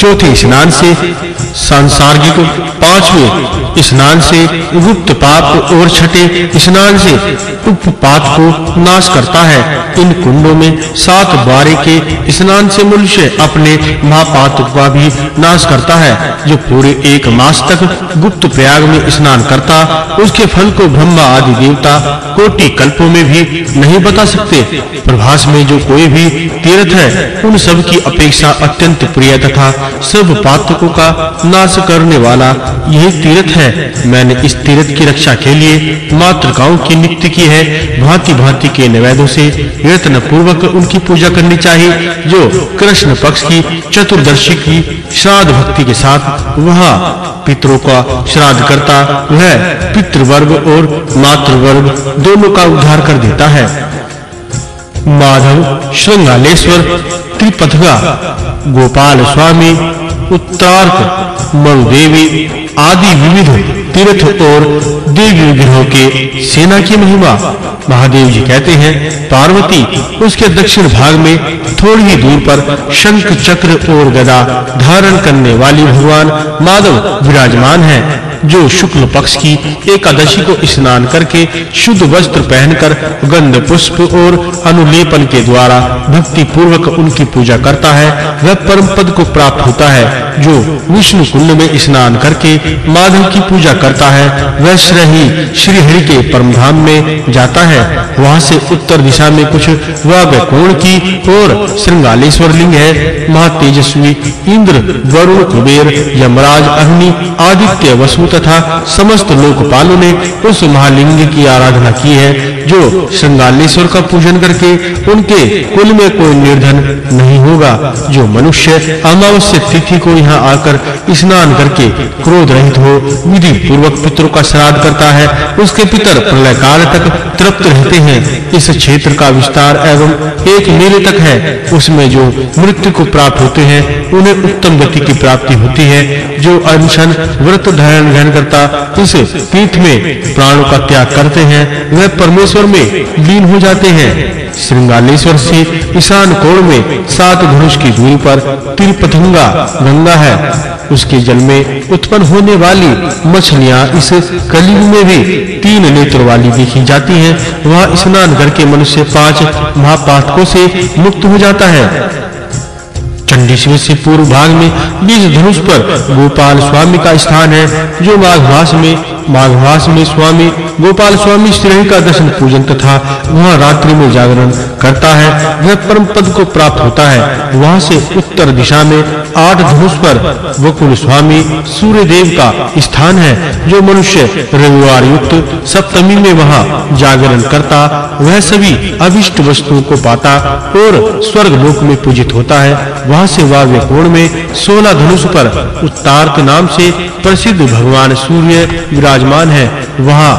चौथे स्नान से सांसारिक पाँचवें स्नान से गुप्त पाप और छठे स्नान से उपपात को नाश करता है। इन कुंडों में सात बारे के स्नान से मनुष्य अपने महापात का भी नाश करता है। जो पूरे एक मास तक गुप्त प्रयाग में स्नान करता, उसके फल को ब्रह्मा आदि देवता कोटि कल्पों में भी नहीं बता सकते। प्रभास में जो कोई भी तीर्थ है, उन सब की अपेक्षा अत्यंत प्रिय तथा सब पातकों का नाश करने वाला यही तीर्थ है। मैंने इस तीर्थ की रक्षा के लिए मातृकाओं की नियुक्ति की है। भांति-भांति के निवेदों से यत्न पूर्वक उनकी पूजा करनी चाहिए। जो कृष्ण पक्ष की चतुर्दशी की श्राद्ध भक्ति के साथ वहाँ पितरों का श्राद्ध करता, वह पितृवर्ग और मातृवर्ग दोनों का उद्धार कर देता है। माधव श्रृंगालेश्वर, त्रिपथगा। गोपाल स्वामी, उत्तरार्क मरुदेवी आदि विविध तीर्थ और देवी विग्रहों के सेना की महिमा। महादेव जी कहते हैं, पार्वती उसके दक्षिण भाग में थोड़ी ही दूर पर शंख चक्र और गदा धारण करने वाली भगवान माधव विराजमान है। जो शुक्ल पक्ष की एकादशी को स्नान करके शुद्ध वस्त्र पहनकर गंध पुष्प और अनुलेपन के द्वारा भक्ति पूर्वक उनकी पूजा करता है, वह परम पद को प्राप्त होता है, जो विष्णु कुंड में स्नान करके माधव की पूजा करता है, वह श्री श्री हरि के परम धाम में जाता है। वहाँ से उत्तर दिशा में कुछ वाग्कोण की और श्रृंगालेश्वर लिंग है, महातेजस्वी, इंद्र, वरुण, कुबेर, यमराज, अग्नि आदित्य, वसु तथा समस्त लोकपालों ने उस महालिंग की आराधना की है। जो श्रृंगालेश्वर का पूजन करके उनके कुल में कोई निर्धन नहीं होगा, जो मनुष्य अमावस्या तिथि को यहाँ आकर स्नान करके क्रोध रहित हो विधि पूर्वक पितरों का श्राद्ध करता है, उसके पितर प्रलय काल तक तृप्त रहते हैं। इस क्षेत्र का विस्तार एवं एक मील तक है, उसमें जो मृत्यु को प्राप्त होते हैं, उन्हें उत्तम गति की प्राप्ति होती है, जो अनशन व्रत धारण ग्रहण करता, इस पीठ में प्राणों का त्याग करते हैं। वह परमेश्वर में लीन हो जाते हैं। श्रृंगालेश्वर से ईशान कोण में सात धनुष की दूरी पर तिरुपथंगा गंगा है। उसके जल में उत्पन्न होने वाली मछलियाँ इस कलयुग में भी तीन नेत्र वाली देखी जाती हैं। वह स्नान करके मनुष्य पाँच महापातकों से मुक्त हो जाता है। चंडी शिव से पूर्व भाग में बीज धनुष पर गोपाल स्वामी का स्थान है, जो माघ मास में माघ मास में स्वामी गोपाल स्वामी श्री का दर्शन पूजन तथा वहाँ रात्रि में जागरण करता है। वह परम पद को प्राप्त होता है। वहाँ से उत्तर दिशा में आठ धनुष पर वकुल स्वामी सूर्य देव का स्थान है, जो मनुष्य रविवार युक्त सप्तमी में वहाँ जागरण करता, वह सभी अभिष्ट वस्तुओं को पाता और स्वर्ग लोक में पूजित होता है। वहाँ से वाव्य कोण में 16 धनुष पर उत्तार्क नाम से प्रसिद्ध भगवान सूर्य विराजमान है, वहाँ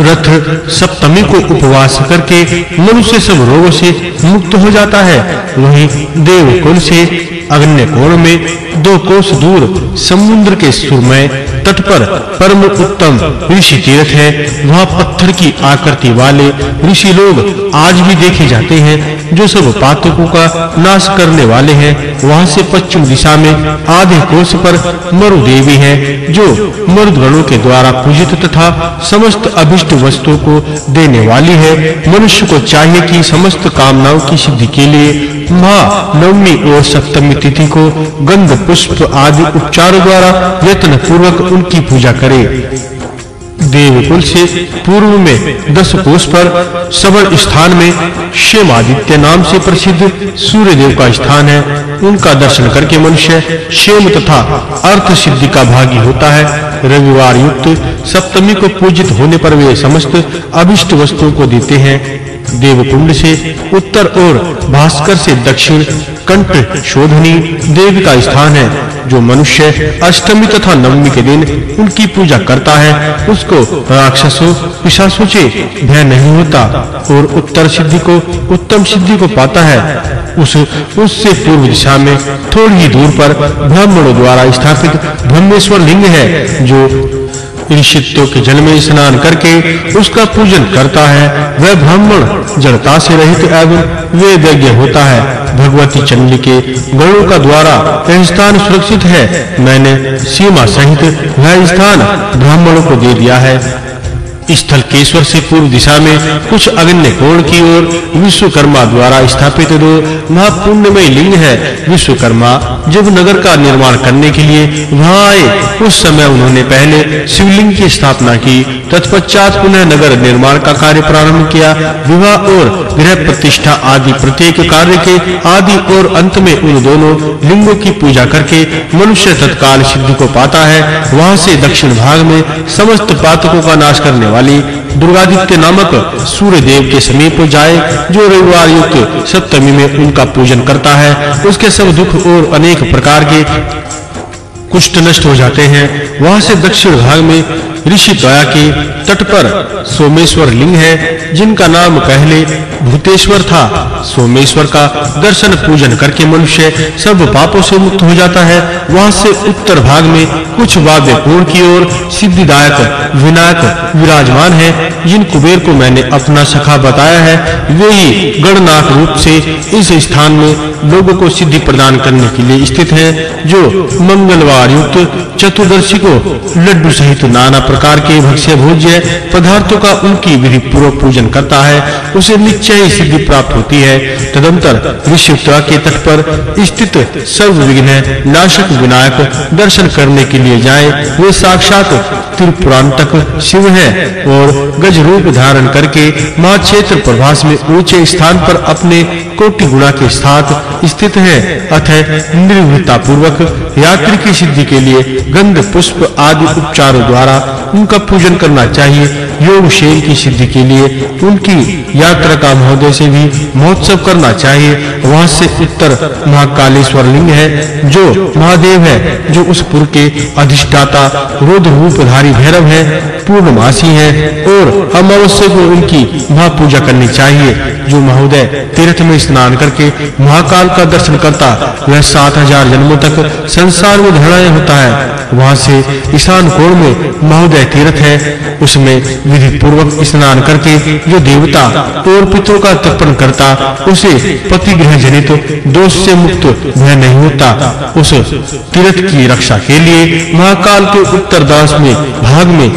रथ सप्तमी को उपवास करके मनुष्य सब रोगों से मुक्त हो जाता है। वहीं देवकुल से अग्नि कोण में दो कोस दूर समुद्र के सुरमय तट पर परम उत्तम ऋषि तीर्थ है। वहाँ पत्थर की आकृति वाले ऋषि लोग आज भी देखे जाते हैं, जो सब पातकों का नाश करने वाले हैं। वहाँ से पश्चिम दिशा में आधे कोस पर मरु देवी है, जो मरुदगणों के द्वारा पूजित तथा समस्त अभिष्ट वस्तुओं को देने वाली है। मनुष्य को चाहिए कि समस्त कामनाओं की सिद्धि के लिए माँ नवमी और सप्तमी तिथि को गंध, पुष्प आदि उपचारों द्वारा यत्न पूर्वक उनकी पूजा करे। देवकुल से पूर्व में दस कोष पर सबल स्थान में शेमादित्य नाम से प्रसिद्ध सूर्य देव का स्थान है। उनका दर्शन करके मनुष्य क्षेम तथा अर्थ सिद्धि का भागी होता है। रविवार युक्त सप्तमी को पूजित होने पर वे समस्त अभिष्ट वस्तुओं को देते हैं। देवकुंड से उत्तर और भास्कर से दक्षिण, कंठ शोधनी देवी का स्थान है, जो मनुष्य अष्टमी तथा नवमी के दिन उनकी पूजा करता है। उसको राक्षसों, पिशाचों से भय नहीं होता और उत्तर सिद्धि को, उत्तम सिद्धि को पाता है। उस, उससे पूर्व दिशा में थोड़ी ही दूर पर ब्राह्मणों द्वारा स्थापित ब्रह्मेश्वर लिंग है, जो ऋषित्व के जल में स्नान करके उसका पूजन करता है, वह ब्राह्मण जड़ता से रहित एवं वेदज्ञ होता है। भगवती चंडी के गणों का द्वारा यह स्थान सुरक्षित है। मैंने सीमा सहित वह स्थान ब्राह्मणों को दे दिया है। स्थल केश्वर से पूर्व दिशा में कुछ अग्नि कोण की ओर विश्वकर्मा द्वारा स्थापित दो महापुण्यमय लीन है। विश्वकर्मा जब नगर का निर्माण करने के लिए वहाँ आए, उस समय उन्होंने पहले शिवलिंग की स्थापना की, तत्पश्चात पुनः नगर निर्माण का कार्य प्रारंभ किया, विवाह और गृह प्रतिष्ठा आदि प्रत्येक कार्य के आदि और अंत में उन दोनों लिंगों की पूजा करके मनुष्य तत्काल सिद्धि को पाता है। वहाँ से दक्षिण भाग में समस्त पातकों का नाश करने वाले वाली दुर्गादित्य नामक सूर्य देव के समीप जाए, जो रविवार युक्त सप्तमी में उनका पूजन करता है, उसके सब दुख और अनेक प्रकार के कुष्ठ नष्ट हो जाते हैं। वहाँ से दक्षिण भाग में ऋषि द्वया के तट पर सोमेश्वर लिंग है, जिनका नाम पहले भूतेश्वर था। सोमेश्वर का दर्शन पूजन करके मनुष्य सब पापों से मुक्त हो जाता है। वहाँ से उत्तर भाग में कुछ वाद्य कोण की ओर सिद्धिदायक, विनायक, विराजमान है, जिन कुबेर को मैंने अपना सखा बताया है, वे ही गणनाथ रूप से इस स्थान में लोगों को सिद्धि प्रदान करने के लिए स्थित हैं, जो मंगलवार युक्त चतुर्दशी को लड्डू सहित नाना प्रकार के भक्ष्य भोज्य पदार्थों का उनकी विधि पूर्वक पूजन करता है, उसे निश्चय सिद्धि प्राप्त होती है। तदंतर विश्वत्वा के तट पर स्थित सर्व विघ्न नाशक विनायक दर्शन करने के लिए जाए। वे साक्षात त्रिपुरांतक शिव है और गज रूप धारण करके महाक्षेत्र प्रभास में ऊँचे स्थान पर अपने कोटि गुणा के साथ स्थित है। अतः निर्भीता पूर्वक यात्री की सिद्धि के लिए गंध, पुष्प आदि उपचारों द्वारा उनका पूजन करना चाहिए। योग शेर की सिद्धि के लिए उनकी यात्रा का महोदय से भी महोत्सव करना चाहिए। वहाँ से उत्तर महाकालेश्वर लिंग है, जो महादेव है, जो उस पुर के अधिष्ठाता रुद्र रूपधारी भैरव है। पूर्णमासी है और अमावस्या को उनकी महापूजा करनी चाहिए। जो महोदय, तीर्थ में स्नान करके महाकाल का दर्शन करता, वह सात हज़ार जन्मों तक संसार में धड़ाए होता है। वहाँ से ईशान कोण में महोदय तीर्थ है। उसमें विधि पूर्वक स्नान करके जो देवता और पितरों का तर्पण करता, उसे पति ग्रह जनित दोष से मुक्त वह नहीं होता। उस तीर्थ की रक्षा के लिए महाकाल के उत्तरदास में, भाग में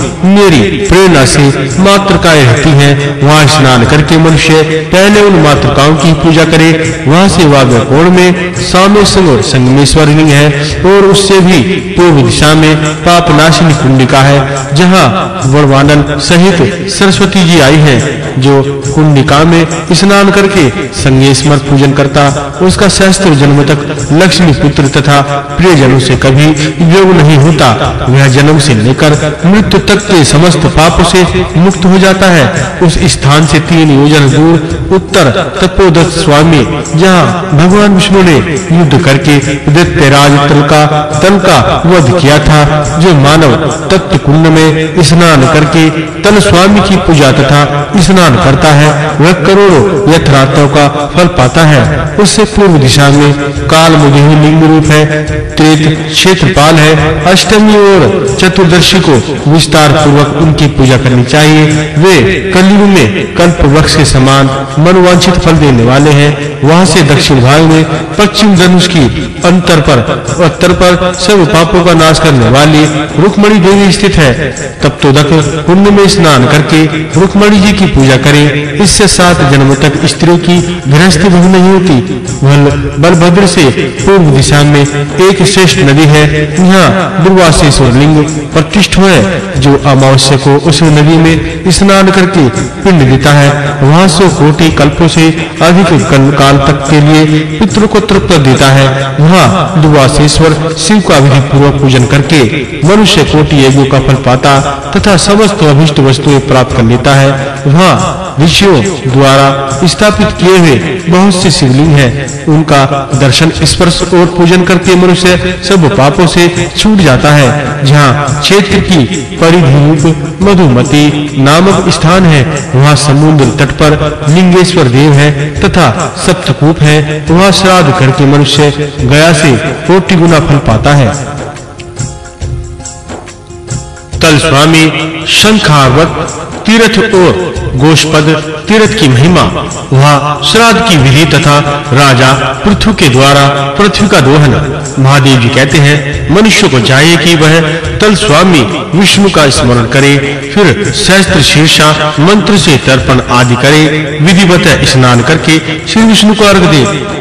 मेरी प्रेरणा से मातृकाएँ रहती हैं। वहाँ स्नान करके मनुष्य पहले उन मातृकाओं की पूजा करे। वहाँ से वाग्य कोण में सामेश्वर और संगमेश्वर लिंग है और उससे भी पूर्व दिशा में पाप नाशिनी कुंडिका है, जहाँ वर्णवानन सहित सरस्वती जी आई हैं, जो कुंडिका में स्नान करके संगेश्वर पूजन करता। उसका सहस्त्र जन्म तक लक्ष्मी पुत्र तथा प्रियजनों से कभी योग नहीं होता। वह जन्म से लेकर मृत्यु तक के समस्त पापों से मुक्त हो जाता है। उस स्थान से तीन योजन दूर, उत्तर तपोदत्त स्वामी, जहाँ भगवान विष्णु ने युद्ध करके दैत्यराज तल का तल का वध किया था, जो मानव तत्व कुंड में स्नान करके तल स्वामी की पूजा तथा स्नान करता है, वह करोड़ों यथरात्रों का फल पाता है। उससे पूर्व दिशा में काल मुदेही लिंग रूप है, त्रेत क्षेत्रपाल है, अष्टमी और चतुर्दशी को विस्तार पूर्वक उनकी पूजा करनी चाहिए। वे कलयुग में कल्प वृक्ष के समान मनोवांछित फल देने वाले हैं। वहाँ से दक्षिण भाग में पश्चिम धनुष की अंतर पर उत्तर पर सब पापों का नाश करने वाली रुक्मणी देवी स्थित है। तब तो दक कुंड में स्नान करके रुक्मणी जी की पूजा करें। इससे सात जन्म तक स्त्रियों की गृहस्थी भंग नहीं होती। वह बलभद्र से पूर्व दिशा में एक श्रेष्ठ नदी है। यहाँ दुर्वासेश्वर लिंग प्रतिष्ठ है, जो अमावस्या को उस नदी में स्नान करके पिंड देता है। वहाँ सौ कोटि कल्पों से अधिक तक के लिए पितरों को तृप्त देता है। वहाँ दुवासेश्वर शिव का विधि पूर्वक पूजन करके मनुष्य कोटि यज्ञों का फल पाता तथा समस्त अभिष्ट वस्तुएँ प्राप्त कर लेता है। वहाँ ऋषियों द्वारा स्थापित किए हुए बहुत से शिवलिंग हैं। उनका दर्शन स्पर्श और पूजन करके मनुष्य सब पापों से छूट जाता है। जहाँ क्षेत्र की परिधि मधुमती नामक स्थान है, वहाँ समुद्र तट पर लिंगेश्वर देव है तथा सप्तकूप है। वहाँ श्राद्ध करके मनुष्य गया से कोटि गुना फल पाता है। तल स्वामी शंखावत तीर्थ और गोष्पद, तीर्थ की महिमा, वह श्राद्ध की विधि तथा राजा पृथ्वी के द्वारा पृथ्वी का दोहन। महादेव जी कहते हैं, मनुष्य को चाहिए कि वह तल स्वामी विष्णु का स्मरण करे, फिर सहस्त्र शीर्षा, मंत्र से तर्पण आदि करे, विधिवत स्नान करके श्री विष्णु को अर्घ दे।